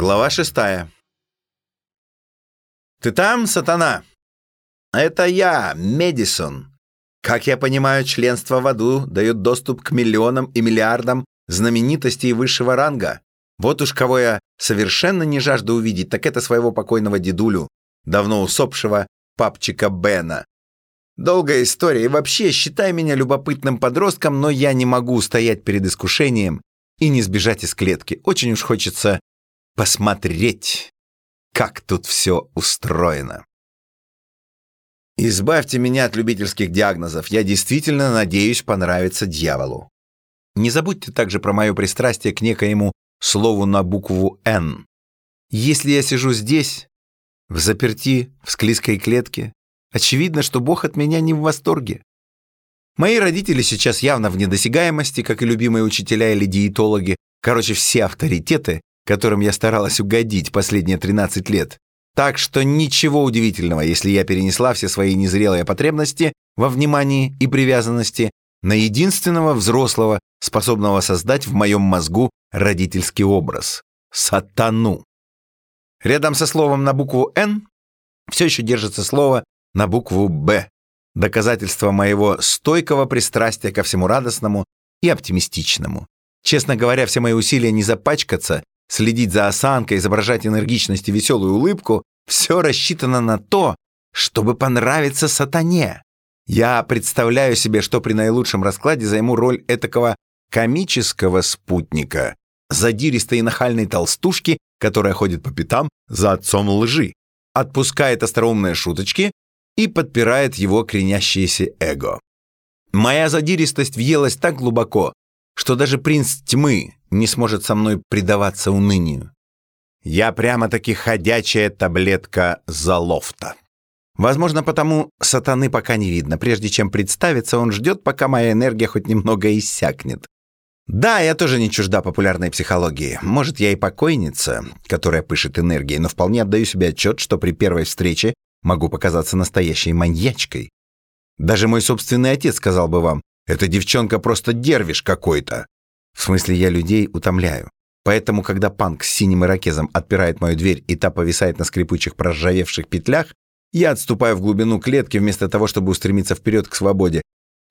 Глава шестая. «Ты там, сатана?» «Это я, Медисон. Как я понимаю, членство в аду дает доступ к миллионам и миллиардам знаменитостей высшего ранга. Вот уж кого я совершенно не жажду увидеть, так это своего покойного дедулю, давно усопшего папчика Бена. Долгая история, и вообще, считай меня любопытным подростком, но я не могу стоять перед искушением и не сбежать из клетки. Очень уж хочется посмотреть, как тут все устроено. Избавьте меня от любительских диагнозов. Я действительно надеюсь понравиться дьяволу. Не забудьте также про мое пристрастие к некоему слову на букву «Н». Если я сижу здесь, в заперти, в склизкой клетке, очевидно, что Бог от меня не в восторге. Мои родители сейчас явно в недосягаемости, как и любимые учителя или диетологи. Короче, все авторитеты, которым я старалась угодить последние 13 лет. Так что ничего удивительного, если я перенесла все свои незрелые потребности во внимании и привязанности на единственного взрослого, способного создать в моем мозгу родительский образ — сатану. Рядом со словом на букву «Н» все еще держится слово на букву «Б», доказательство моего стойкого пристрастия ко всему радостному и оптимистичному. Честно говоря, все мои усилия не запачкаться следить за осанкой, изображать энергичность и веселую улыбку, все рассчитано на то, чтобы понравиться сатане. Я представляю себе, что при наилучшем раскладе займу роль этакого комического спутника, задиристой и нахальной толстушки, которая ходит по пятам за отцом лжи, отпускает остроумные шуточки и подпирает его кренящееся эго. Моя задиристость въелась так глубоко, что даже принц тьмы не сможет со мной предаваться унынию. Я прямо-таки ходячая таблетка залофта. Возможно, потому сатаны пока не видно. Прежде чем представиться, он ждет, пока моя энергия хоть немного иссякнет. Да, я тоже не чужда популярной психологии. Может, я и покойница, которая пышет энергией, но вполне отдаю себе отчет, что при первой встрече могу показаться настоящей маньячкой. Даже мой собственный отец сказал бы вам, эта девчонка просто дервиш какой-то. В смысле, я людей утомляю. Поэтому, когда панк с синим ирокезом отпирает мою дверь и та повисает на скрипучих проржавевших петлях, я отступаю в глубину клетки вместо того, чтобы устремиться вперед к свободе.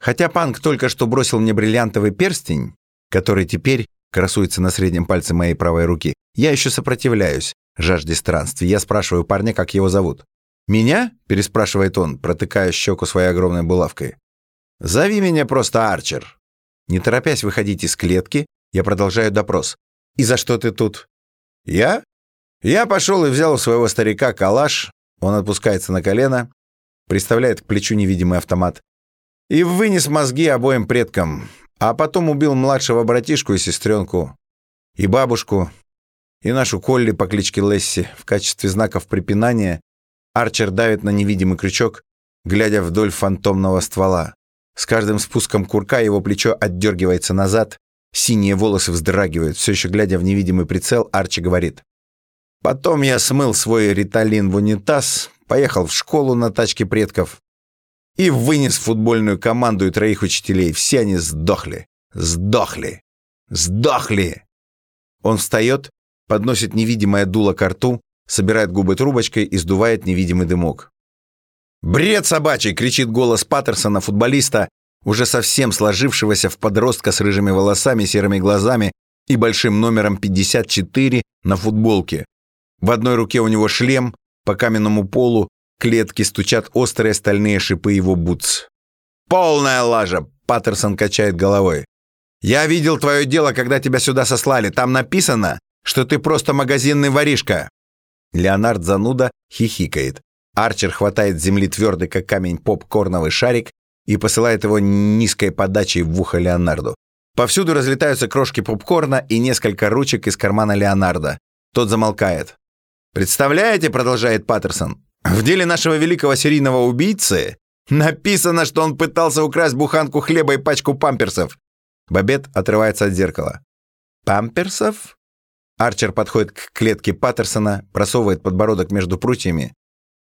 Хотя панк только что бросил мне бриллиантовый перстень, который теперь красуется на среднем пальце моей правой руки, я еще сопротивляюсь жажде странствий. Я спрашиваю парня, как его зовут. «Меня?» – переспрашивает он, протыкая щеку своей огромной булавкой. «Зови меня просто Арчер». Не торопясь выходить из клетки, я продолжаю допрос. «И за что ты тут?» «Я?» Я пошел и взял у своего старика калаш, он отпускается на колено, приставляет к плечу невидимый автомат и вынес мозги обоим предкам, а потом убил младшего братишку и сестренку, и бабушку, и нашу Колли по кличке Лесси в качестве знаков препинания Арчер давит на невидимый крючок, глядя вдоль фантомного ствола. С каждым спуском курка его плечо отдергивается назад, синие волосы вздрагивают. Все еще глядя в невидимый прицел, Арчи говорит. «Потом я смыл свой риталин в унитаз, поехал в школу на тачке предков и вынес футбольную команду и троих учителей. Все они сдохли. Сдохли. Сдохли!» Он встает, подносит невидимое дуло к рту, собирает губы трубочкой и сдувает невидимый дымок. «Бред собачий!» — кричит голос Паттерсона, футболиста, уже совсем сложившегося в подростка с рыжими волосами, серыми глазами и большим номером 54 на футболке. В одной руке у него шлем, по каменному полу клетки стучат острые стальные шипы его бутс. «Полная лажа!» — Паттерсон качает головой. «Я видел твое дело, когда тебя сюда сослали. Там написано, что ты просто магазинный воришка». Леонард Зануда хихикает. Арчер хватает с земли твердый, как камень, попкорновый шарик и посылает его низкой подачей в ухо Леонарду. Повсюду разлетаются крошки попкорна и несколько ручек из кармана Леонарда. Тот замолкает. «Представляете, — продолжает Паттерсон, — в деле нашего великого серийного убийцы написано, что он пытался украсть буханку хлеба и пачку памперсов». Бабет отрывается от зеркала. «Памперсов?» Арчер подходит к клетке Паттерсона, просовывает подбородок между прутьями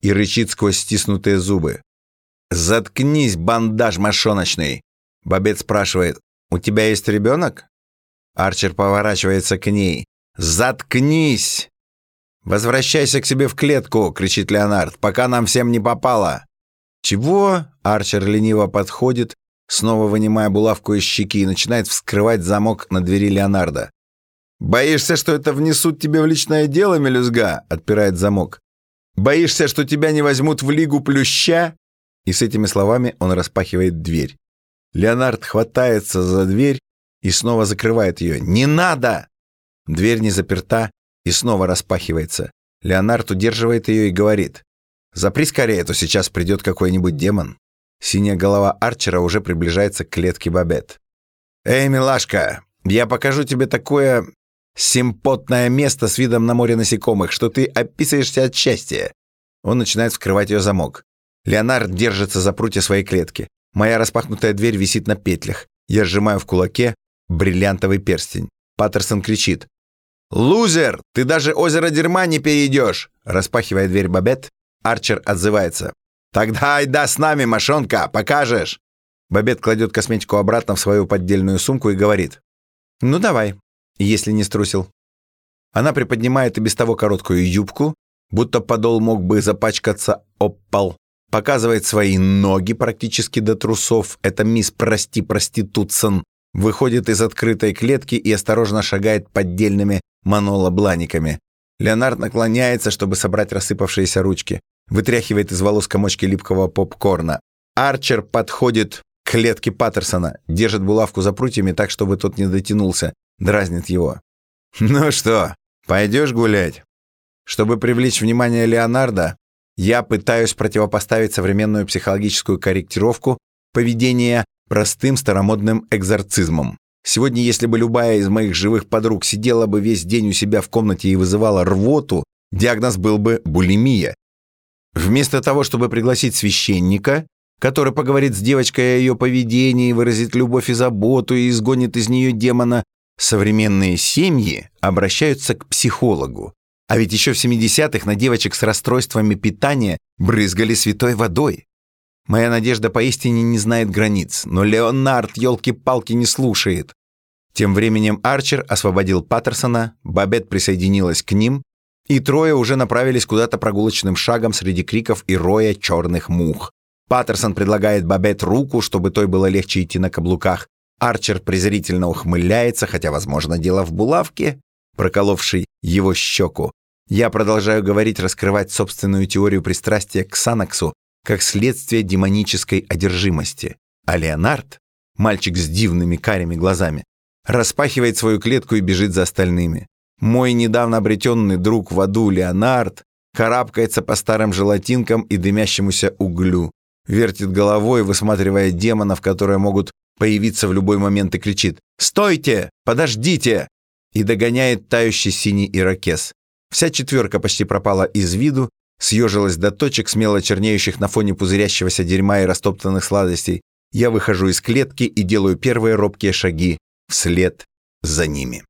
и рычит сквозь стиснутые зубы. «Заткнись, бандаж мошоночный!» Бобет спрашивает, «У тебя есть ребенок?» Арчер поворачивается к ней. «Заткнись!» «Возвращайся к себе в клетку!» — кричит Леонард, «пока нам всем не попало!» «Чего?» — Арчер лениво подходит, снова вынимая булавку из щеки и начинает вскрывать замок на двери Леонарда. «Боишься, что это внесут тебе в личное дело, мелюзга?» — отпирает замок. «Боишься, что тебя не возьмут в лигу плюща?» И с этими словами он распахивает дверь. Леонард хватается за дверь и снова закрывает ее. «Не надо!» Дверь не заперта и снова распахивается. Леонард удерживает ее и говорит. «Запри скорее, а то сейчас придет какой-нибудь демон». Синяя голова Арчера уже приближается к клетке Бабет. «Эй, милашка, я покажу тебе такое симпотное место с видом на море насекомых, что ты описываешься от счастья». Он начинает вскрывать ее замок. Леонард держится за прутья своей клетки. Моя распахнутая дверь висит на петлях. Я сжимаю в кулаке бриллиантовый перстень. Паттерсон кричит. «Лузер! Ты даже озеро дерьма не перейдешь!» Распахивая дверь Бабет, Арчер отзывается. «Тогда айда с нами, мошонка, покажешь!» Бабет кладет косметику обратно в свою поддельную сумку и говорит. «Ну давай, если не струсил». Она приподнимает и без того короткую юбку, будто подол мог бы запачкаться об пол. Показывает свои ноги практически до трусов. Это мисс Прости Проститутсон. Выходит из открытой клетки и осторожно шагает поддельными манолобланиками. Леонард наклоняется, чтобы собрать рассыпавшиеся ручки. Вытряхивает из волос комочки липкого попкорна. Арчер подходит к клетке Паттерсона, держит булавку за прутьями так, чтобы тот не дотянулся, дразнит его. «Ну что, пойдешь гулять?» Чтобы привлечь внимание Леонарда, я пытаюсь противопоставить современную психологическую корректировку поведения простым старомодным экзорцизмом. Сегодня, если бы любая из моих живых подруг сидела бы весь день у себя в комнате и вызывала рвоту, диагноз был бы булимия. Вместо того, чтобы пригласить священника, который поговорит с девочкой о ее поведении, выразит любовь и заботу и изгонит из нее демона, современные семьи обращаются к психологу, а ведь еще в 70-х на девочек с расстройствами питания брызгали святой водой. Моя надежда поистине не знает границ, но Леонард, елки-палки, не слушает. Тем временем Арчер освободил Паттерсона, Бабет присоединилась к ним, и трое уже направились куда-то прогулочным шагом среди криков и роя черных мух. Паттерсон предлагает Бабет руку, чтобы той было легче идти на каблуках. Арчер презрительно ухмыляется, хотя, возможно, дело в булавке проколовший его щеку. Я продолжаю говорить, раскрывать собственную теорию пристрастия к Санаксу как следствие демонической одержимости. А Леонард, мальчик с дивными карими глазами, распахивает свою клетку и бежит за остальными. Мой недавно обретенный друг в аду Леонард карабкается по старым желатинкам и дымящемуся углю, вертит головой, высматривая демонов, которые могут появиться в любой момент и кричит «Стойте! Подождите!» и догоняет тающий синий ирокез. Вся четверка почти пропала из виду, съежилась до точек, смело чернеющих на фоне пузырящегося дерьма и растоптанных сладостей. Я выхожу из клетки и делаю первые робкие шаги вслед за ними.